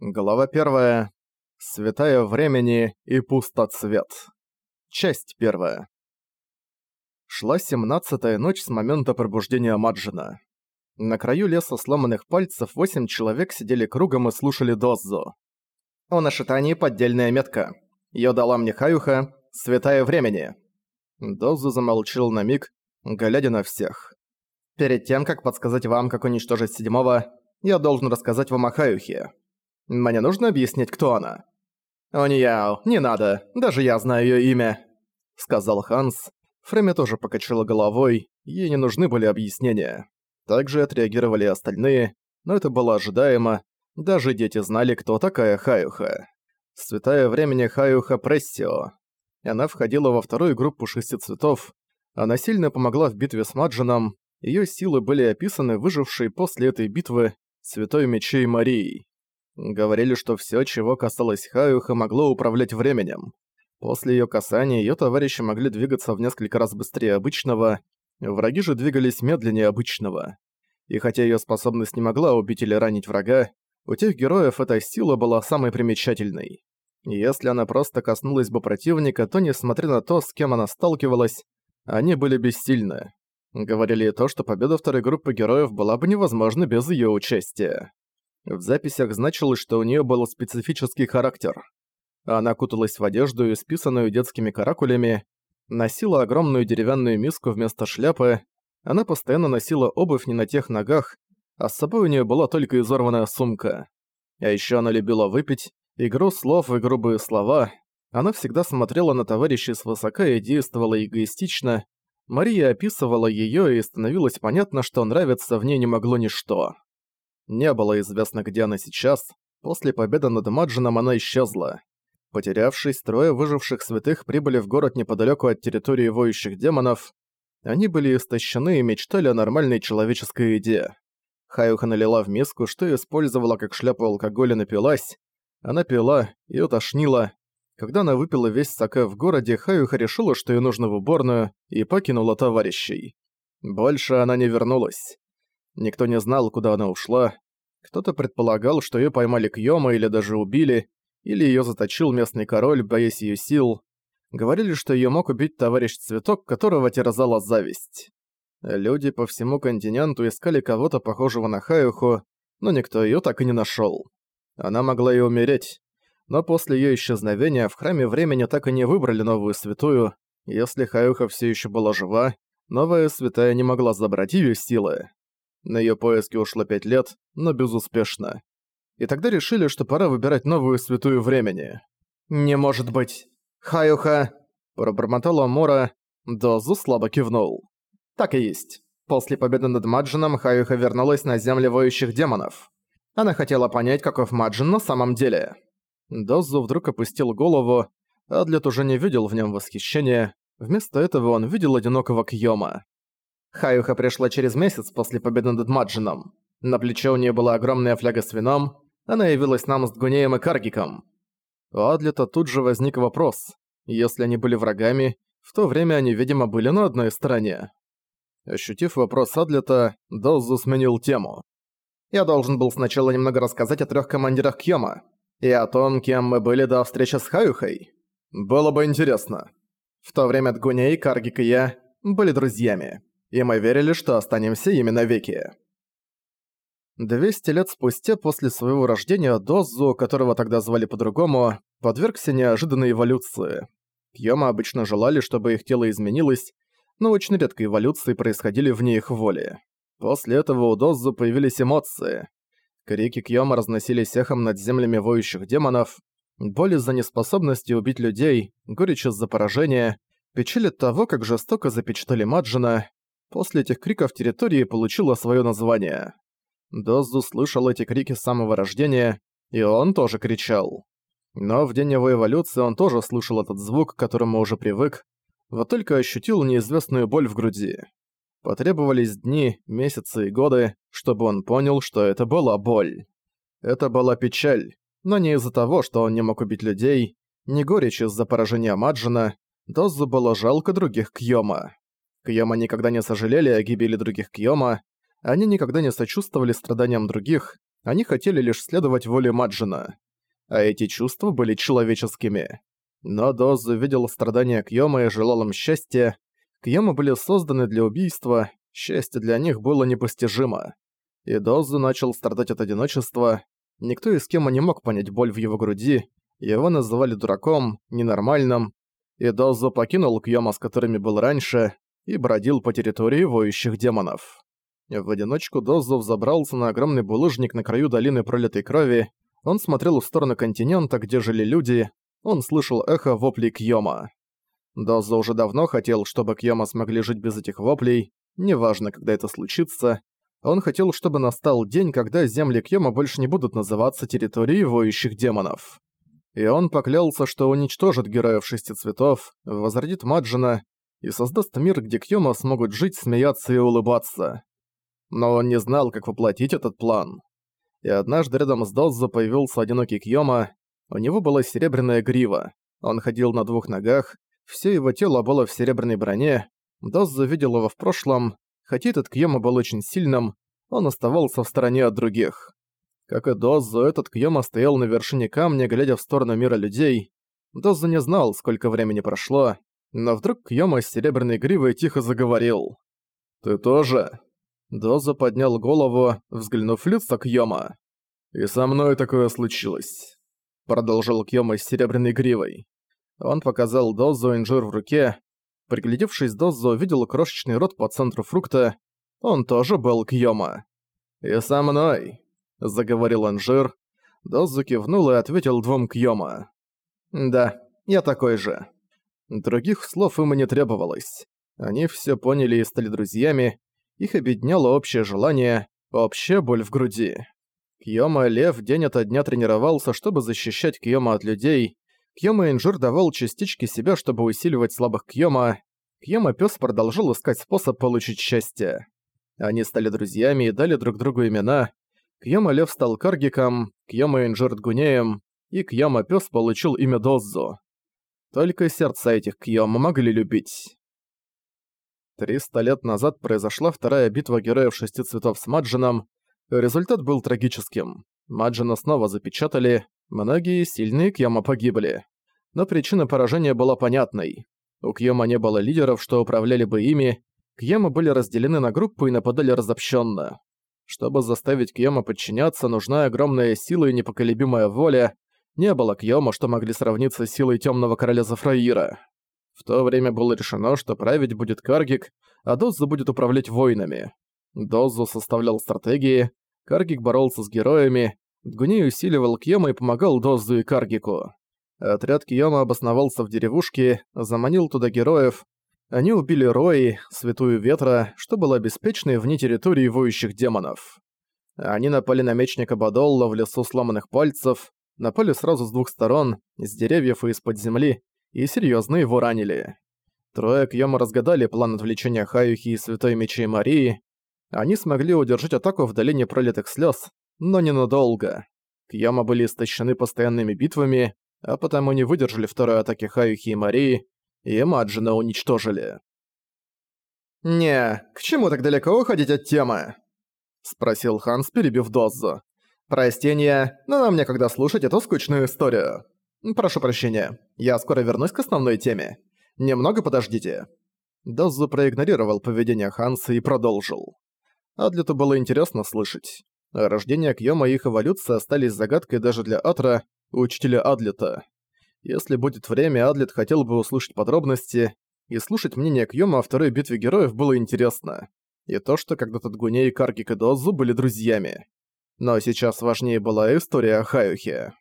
Глава первая. Святая времени и пустоцвет. Часть первая. Шла семнадцатая ночь с момента пробуждения Маджина. На краю леса сломанных пальцев восемь человек сидели кругом и слушали Доззу. «О нашитании поддельная метка. Её дала мне Хаюха, святая времени». Доззу замолчал на миг, глядя на всех. «Перед тем, как подсказать вам, как уничтожить седьмого, я должен рассказать вам о Хаюхе». Мне нужно объяснить, кто она?» «Онияо, не надо, даже я знаю её имя», — сказал Ханс. Фрейме тоже покачала головой, ей не нужны были объяснения. Также отреагировали остальные, но это было ожидаемо, даже дети знали, кто такая Хаюха. Святая времени Хаюха Прессио. Она входила во вторую группу шести цветов, она сильно помогла в битве с Маджином, её силы были описаны выжившей после этой битвы Святой Мечей Марией. Говорили, что всё, чего касалось Хаюха, могло управлять временем. После её касания её товарищи могли двигаться в несколько раз быстрее обычного, враги же двигались медленнее обычного. И хотя её способность не могла убить или ранить врага, у тех героев эта сила была самой примечательной. Если она просто коснулась бы противника, то, несмотря на то, с кем она сталкивалась, они были бессильны. Говорили и то, что победа второй группы героев была бы невозможна без её участия. В записях значилось, что у нее был специфический характер. Она куталась в одежду, исписанную детскими каракулями, носила огромную деревянную миску вместо шляпы, она постоянно носила обувь не на тех ногах, а с собой у нее была только изорванная сумка. А еще она любила выпить, игру слов и грубые слова. Она всегда смотрела на товарищей свысока и действовала эгоистично. Мария описывала ее, и становилось понятно, что нравится в ней не могло ничто. Не было известно, где она сейчас. После победы над Маджином она исчезла. Потерявшись, трое выживших святых прибыли в город неподалеку от территории воющих демонов. Они были истощены и мечтали о нормальной человеческой еде. Хаюха налила в миску, что использовала как шляпу алкоголя, напилась. Она пила, и утошнила. Когда она выпила весь саке в городе, Хаюха решила, что ей нужно в уборную, и покинула товарищей. Больше она не вернулась. Никто не знал, куда она ушла. Кто-то предполагал, что её поймали Кьёма или даже убили, или её заточил местный король, боясь её сил. Говорили, что её мог убить товарищ Цветок, которого терзала зависть. Люди по всему континенту искали кого-то похожего на Хаюху, но никто её так и не нашёл. Она могла и умереть, но после её исчезновения в Храме Времени так и не выбрали новую святую. Если Хаюха всё ещё была жива, новая святая не могла забрать её силы. На её поиски ушло пять лет, но безуспешно. И тогда решили, что пора выбирать новую святую времени. «Не может быть! Хаюха!» Пробормотала Мора, Дозу слабо кивнул. «Так и есть. После победы над Маджином Хаюха вернулась на земли воющих демонов. Она хотела понять, каков Маджин на самом деле». Дозу вдруг опустил голову, Адлет уже не видел в нем восхищения, вместо этого он видел одинокого Кьёма. Хаюха пришла через месяц после победы над Маджином. На плече у нее была огромная фляга с вином, она явилась нам с Дгунеем и Каргиком. У Адлета тут же возник вопрос. Если они были врагами, в то время они, видимо, были на одной стороне. Ощутив вопрос Адлета, Дозу сменил тему. «Я должен был сначала немного рассказать о трех командирах Кьёма и о том, кем мы были до встречи с Хаюхой. Было бы интересно. В то время Дгуней, Каргик и я были друзьями и мы верили, что останемся ими навеки. 200 лет спустя после своего рождения Дозу, которого тогда звали по-другому, подвергся неожиданной эволюции. Кьёма обычно желали, чтобы их тело изменилось, но очень редко эволюции происходили вне их воли. После этого у Дозу появились эмоции. Крики Кьёма разносились эхом над землями воющих демонов, боль из-за неспособности убить людей, горечь из-за поражения, печаль от того, как жестоко запечатали Маджина, После этих криков территория получила свое название. Дозу слышал эти крики с самого рождения, и он тоже кричал. Но в день его эволюции он тоже слышал этот звук, к которому уже привык, вот только ощутил неизвестную боль в груди. Потребовались дни, месяцы и годы, чтобы он понял, что это была боль. Это была печаль, но не из-за того, что он не мог убить людей, не горечь из-за поражения Маджина, Дозу было жалко других Кьёма. Кьёма никогда не сожалели о гибели других Кьёма, они никогда не сочувствовали страданиям других, Они хотели лишь следовать воле Маджина. А эти чувства были человеческими. Но Дозу видел страдания Кьёма и желал им счастья. Кьёмы были созданы для убийства, счастье для них было непостижимо. И Дозу начал страдать от одиночества. Никто из кем не мог понять боль в его груди. Его называли дураком, ненормальным. И Дозу покинул Кьёма, с которыми был раньше, и бродил по территории воющих демонов. В одиночку Дозу взобрался на огромный булыжник на краю долины пролитой крови. Он смотрел в сторону континента, где жили люди. Он слышал эхо воплей Кьёма. Дозу уже давно хотел, чтобы Кьёма смогли жить без этих воплей, неважно, когда это случится. Он хотел, чтобы настал день, когда земли Кьёма больше не будут называться территорией воющих демонов. И он поклялся, что уничтожит героев шести цветов, возродит Маджина и создаст мир, где Кьёма смогут жить, смеяться и улыбаться. Но он не знал, как воплотить этот план. И однажды рядом с Доззо появился одинокий Кьёма, у него была серебряная грива, он ходил на двух ногах, все его тело было в серебряной броне, Доззо видел его в прошлом, хотя этот Кьёма был очень сильным, он оставался в стороне от других. Как и Доззо, этот Кьёма стоял на вершине камня, глядя в сторону мира людей. Доззо не знал, сколько времени прошло, но вдруг Кьёма с серебряной гривой тихо заговорил. «Ты тоже?» Доза поднял голову, взглянув в лицо Кьёма. «И со мной такое случилось», — продолжил Кьёма с серебряной гривой. Он показал Дозу инжир в руке. Приглядевшись, Доза увидел крошечный рот по центру фрукта. Он тоже был Кьёма. «И со мной», — заговорил инжир. Дозу кивнул и ответил двум Кьёма. «Да, я такой же». Других слов им не требовалось. Они все поняли и стали друзьями, их объединяло общее желание, общая боль в груди. Кьёма Лев день ото дня тренировался, чтобы защищать Кьёма от людей. Кьёма Инжир давал частички себя, чтобы усиливать слабых Кьёма. Кьёма Пёс продолжал искать способ получить счастье. Они стали друзьями и дали друг другу имена. Кьёма Лев стал Каргиком, Кьёма Инжир Дгунеем, и Кьёма Пёс получил имя Доззу. Только сердца этих Кьёма могли любить. Триста лет назад произошла вторая битва героев шести цветов с Маджином. Результат был трагическим. Маджина снова запечатали, многие сильные Кьяма погибли. Но причина поражения была понятной. У Кьяма не было лидеров, что управляли бы ими, Кьяма были разделены на группы и нападали разобщенно. Чтобы заставить Кьяма подчиняться, нужна огромная сила и непоколебимая воля. Не было Кьяма, что могли сравниться с силой Темного Короля Зафраира. В то время было решено, что править будет Каргик, а Дозу будет управлять воинами. Дозу составлял стратегии, Каргик боролся с героями, Дгуни усиливал Кьёма и помогал Дозу и Каргику. Отряд Кьёма обосновался в деревушке, заманил туда героев. Они убили Рои, Святую Ветра, что было беспечной вне территории воющих демонов. Они напали на мечника Бадолла в лесу сломанных пальцев, напали сразу с двух сторон, с деревьев и из-под земли, и серьезно его ранили. Трое Кьёма разгадали план отвлечения Хаюхи и Святой Мечей Марии. Они смогли удержать атаку в долине пролитых слез, но ненадолго. Кьёма были истощены постоянными битвами, а потому не выдержали второй атаки Хаюхи и Марии, и Маджина уничтожили. «Не, к чему так далеко уходить от темы?» — спросил Ханс, перебив дозу. «Прости, но нам некогда слушать эту скучную историю». «Прошу прощения, я скоро вернусь к основной теме. Немного подождите». Дозу проигнорировал поведение Ханса и продолжил. Адлету было интересно слышать. Рождение Кьёма и их эволюция остались загадкой даже для Атра, учителя Адлета. Если будет время, Адлет хотел бы услышать подробности, и слушать мнение Кьёма о второй битве героев было интересно. И то, что когда-то Дгуне и Каргик и Дозу были друзьями. Но сейчас важнее была история о Хаюхе.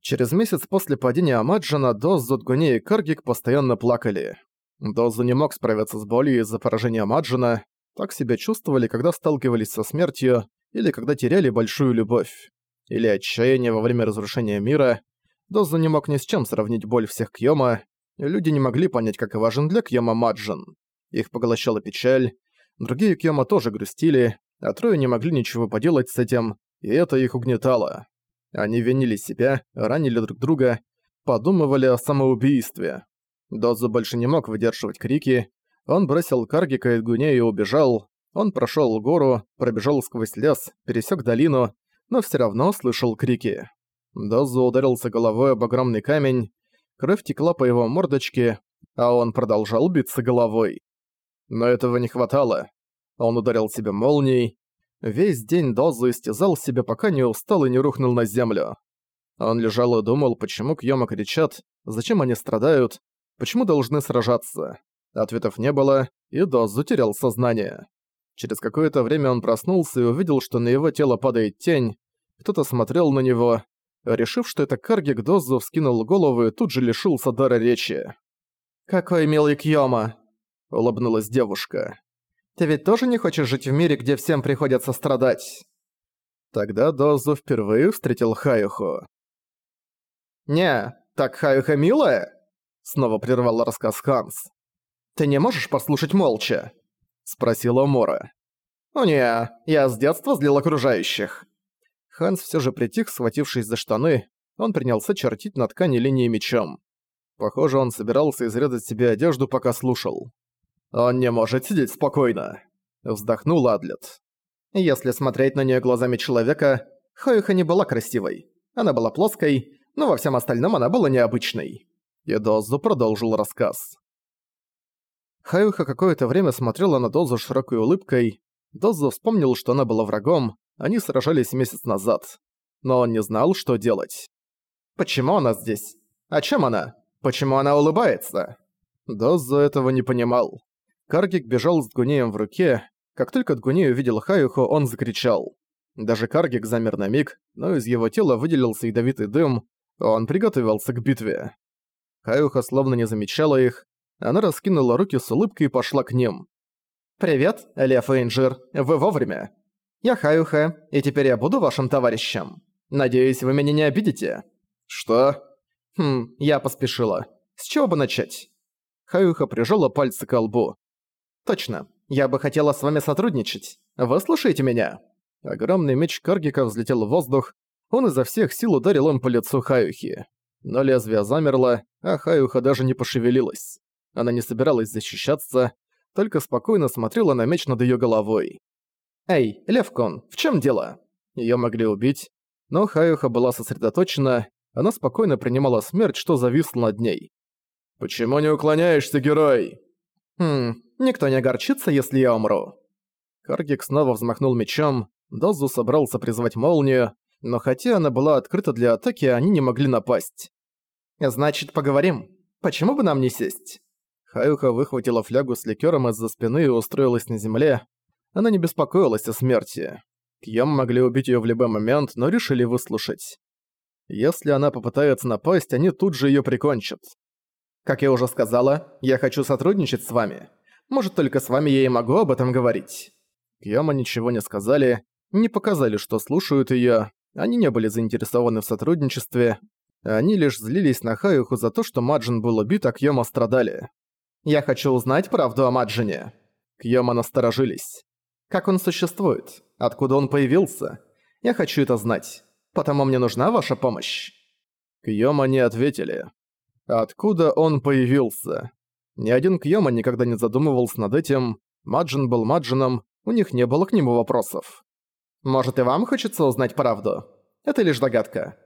Через месяц после падения Амаджана Дозу, Дгуне и Каргик постоянно плакали. Дозу не мог справиться с болью из-за поражения Амаджана, так себя чувствовали, когда сталкивались со смертью или когда теряли большую любовь. Или отчаяние во время разрушения мира. Дозу не мог ни с чем сравнить боль всех Кьёма, люди не могли понять, как важен для Кьёма Маджан. Их поглощала печаль, другие Кьёма тоже грустили, а трое не могли ничего поделать с этим, и это их угнетало. Они винили себя, ранили друг друга, подумывали о самоубийстве. Дозу больше не мог выдерживать крики. Он бросил Каргика и Гуне и убежал. Он прошёл гору, пробежал сквозь лес, пересёк долину, но всё равно слышал крики. Дозу ударился головой об огромный камень, кровь текла по его мордочке, а он продолжал биться головой. Но этого не хватало. Он ударил себя молнией. Весь день Дозу истязал себя, пока не устал и не рухнул на землю. Он лежал и думал, почему Кьёма кричат, зачем они страдают, почему должны сражаться. Ответов не было, и Дозу терял сознание. Через какое-то время он проснулся и увидел, что на его тело падает тень. Кто-то смотрел на него. Решив, что это Каргик, Дозу вскинул голову и тут же лишился дара речи. «Какой милый Кьёма!» — улыбнулась девушка. «Ты ведь тоже не хочешь жить в мире, где всем приходится страдать?» Тогда Дозу впервые встретил Хаюху. «Не, так Хаюха милая?» — снова прервал рассказ Ханс. «Ты не можешь послушать молча?» — спросила Мора. «О не, я с детства злил окружающих». Ханс все же притих, схватившись за штаны, он принялся чертить на ткани линии мечом. Похоже, он собирался изрезать себе одежду, пока слушал. «Он не может сидеть спокойно», — вздохнул Адлет. Если смотреть на нее глазами человека, Хаюха не была красивой. Она была плоской, но во всем остальном она была необычной. И Дозу продолжил рассказ. Хаюха какое-то время смотрела на Дозу широкой улыбкой. Дозу вспомнил, что она была врагом, они сражались месяц назад. Но он не знал, что делать. «Почему она здесь? О чем она?» Почему она улыбается?» Доззо этого не понимал. Каргик бежал с Дгунеем в руке. Как только Дгуней увидел Хаюху, он закричал. Даже Каргик замер на миг, но из его тела выделился ядовитый дым. Он приготовился к битве. Хаюха словно не замечала их. Она раскинула руки с улыбкой и пошла к ним. «Привет, Лев и вы вовремя. Я Хаюха, и теперь я буду вашим товарищем. Надеюсь, вы меня не обидите?» «Что?» Хм, я поспешила. С чего бы начать? Хаюха прижала пальцы к лбу. Точно. Я бы хотела с вами сотрудничать. Вы слушаете меня? Огромный меч Каргика взлетел в воздух. Он изо всех сил ударил им по лицу Хаюхи. Но лезвие замерло, а Хаюха даже не пошевелилась. Она не собиралась защищаться, только спокойно смотрела на меч над её головой. «Эй, Левкон, в чём дело?» Её могли убить, но Хаюха была сосредоточена, она спокойно принимала смерть, что зависло над ней. «Почему не уклоняешься, герой?» «Хм, никто не огорчится, если я умру». Каргик снова взмахнул мечом, Дозу собрался призвать молнию, но хотя она была открыта для атаки, они не могли напасть. «Значит, поговорим. Почему бы нам не сесть?» Хаюха выхватила флягу с ликёром из-за спины и устроилась на земле. Она не беспокоилась о смерти. Кьям могли убить её в любой момент, но решили выслушать. Если она попытается напасть, они тут же её прикончат. Как я уже сказала, я хочу сотрудничать с вами. Может, только с вами я и могу об этом говорить». Кьяма ничего не сказали, не показали, что слушают её, они не были заинтересованы в сотрудничестве, они лишь злились на Хаюху за то, что Маджин был убит, а Кьяма страдали. «Я хочу узнать правду о Маджине». Кьяма насторожились. «Как он существует? Откуда он появился? Я хочу это знать потому мне нужна ваша помощь». Кьёма не ответили. Откуда он появился? Ни один Кьёма никогда не задумывался над этим. Маджин был Маджином, у них не было к нему вопросов. «Может, и вам хочется узнать правду? Это лишь догадка».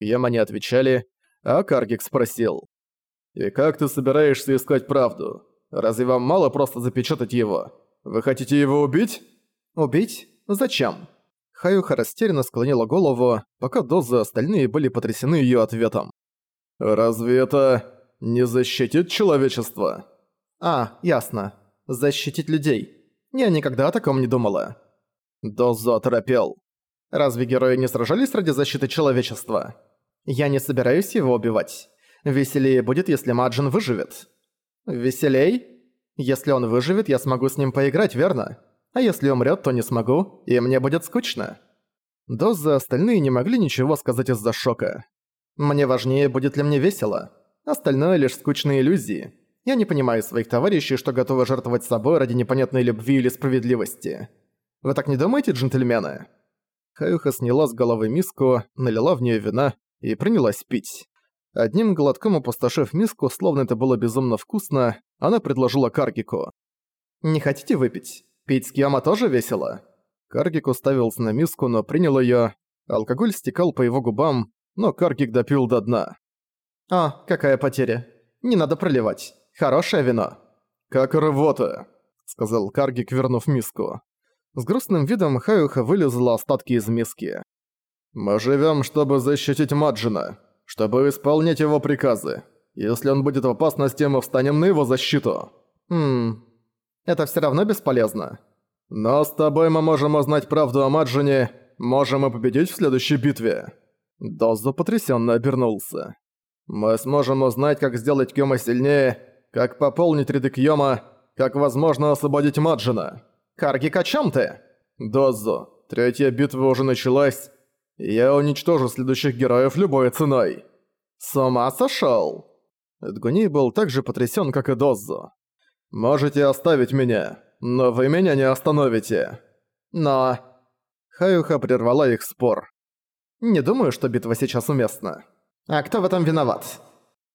Кьёма не отвечали, а Каргик спросил. «И как ты собираешься искать правду? Разве вам мало просто запечатать его? Вы хотите его убить?» «Убить? Зачем?» Хаюха растерянно склонила голову, пока Дозы остальные были потрясены её ответом. «Разве это не защитит человечество?» «А, ясно. Защитить людей. Я никогда о таком не думала». Дозу оторопел. «Разве герои не сражались ради защиты человечества? Я не собираюсь его убивать. Веселее будет, если Маджин выживет». «Веселей? Если он выживет, я смогу с ним поиграть, верно?» А если умрет, то не смогу, и мне будет скучно. Доза остальные не могли ничего сказать из-за шока. Мне важнее, будет ли мне весело. Остальное лишь скучные иллюзии. Я не понимаю своих товарищей, что готовы жертвовать собой ради непонятной любви или справедливости. Вы так не думаете, джентльмены? Хаюха сняла с головы миску, налила в нее вина и принялась пить. Одним глотком опустошив миску, словно это было безумно вкусно, она предложила Каргику. «Не хотите выпить? Пить с Кьяма тоже весело?» Каргик уставился на миску, но принял её. Алкоголь стекал по его губам, но Каргик допил до дна. «А, какая потеря. Не надо проливать. Хорошее вино». «Как рвота», — сказал Каргик, вернув миску. С грустным видом Хаюха вылезла остатки из миски. «Мы живем, чтобы защитить Маджина, чтобы исполнять его приказы. Если он будет в опасности, мы встанем на его защиту». «Хм... Это все равно бесполезно». «Но с тобой мы можем узнать правду о Маджине, можем и победить в следующей битве». Дозу потрясенно обернулся. «Мы сможем узнать, как сделать Кьёма сильнее, как пополнить ряды Кьёма, как возможно освободить Маджина». «Каргик, о чём ты?» «Дозу, третья битва уже началась. Я уничтожу следующих героев любой ценой». «С ума сошёл?» Эдгуни был так же потрясён, как и Дозу. «Можете оставить меня, но вы меня не остановите». «Но...» Хаюха прервала их спор. «Не думаю, что битва сейчас уместна. А кто в этом виноват?»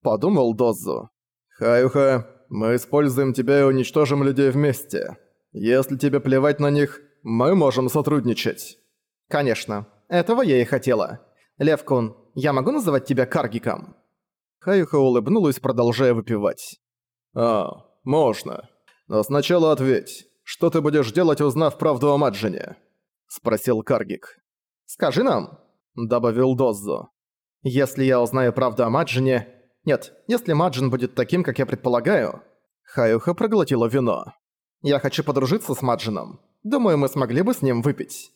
Подумал Дозу. «Хаюха, мы используем тебя и уничтожим людей вместе. Если тебе плевать на них, мы можем сотрудничать». «Конечно. Этого я и хотела. Левкун, я могу называть тебя Каргиком?» Хаюха улыбнулась, продолжая выпивать. «А, можно. Но сначала ответь, что ты будешь делать, узнав правду о Маджине?» Спросил Каргик. «Скажи нам», — добавил Доззо. «Если я узнаю правду о Маджине... Нет, если Маджин будет таким, как я предполагаю...» Хаюха проглотила вино. «Я хочу подружиться с Маджином. Думаю, мы смогли бы с ним выпить».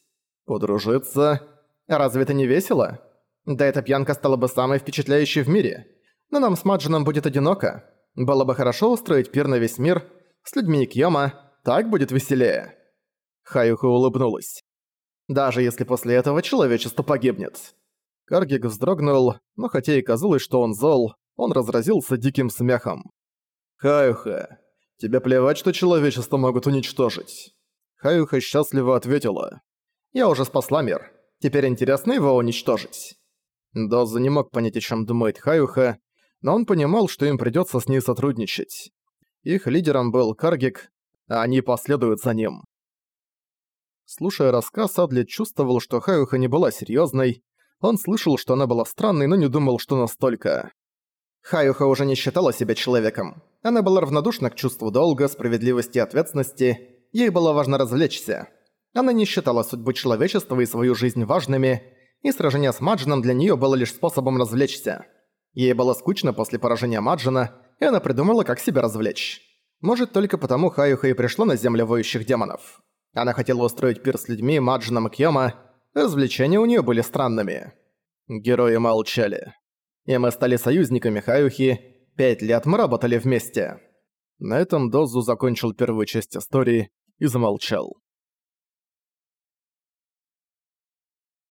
«Подружиться? Разве это не весело? Да эта пьянка стала бы самой впечатляющей в мире. Но нам с Маджином будет одиноко. Было бы хорошо устроить пир на весь мир с людьми Кьёма, так будет веселее». Хаюха улыбнулась. «Даже если после этого человечество погибнет». Каргик вздрогнул, но хотя и казалось, что он зол, он разразился диким смехом. «Хаюха, тебе плевать, что человечество могут уничтожить?» Хаюха счастливо ответила. «Я уже спасла мир. Теперь интересно его уничтожить». Доза не мог понять, о чем думает Хаюха, но он понимал, что им придётся с ней сотрудничать. Их лидером был Каргик, а они последуют за ним. Слушая рассказ, Адли чувствовал, что Хаюха не была серьёзной. Он слышал, что она была странной, но не думал, что настолько. Хаюха уже не считала себя человеком. Она была равнодушна к чувству долга, справедливости и ответственности. Ей было важно развлечься. Она не считала судьбу человечества и свою жизнь важными, и сражение с Маджином для неё было лишь способом развлечься. Ей было скучно после поражения Маджина, и она придумала, как себя развлечь. Может, только потому Хаюха и пришла на землю воющих демонов. Она хотела устроить пир с людьми, Маджином и Кьёма. Развлечения у неё были странными. Герои молчали. И мы стали союзниками Хаюхи. Пять лет мы работали вместе. На этом Дозу закончил первую часть истории и замолчал.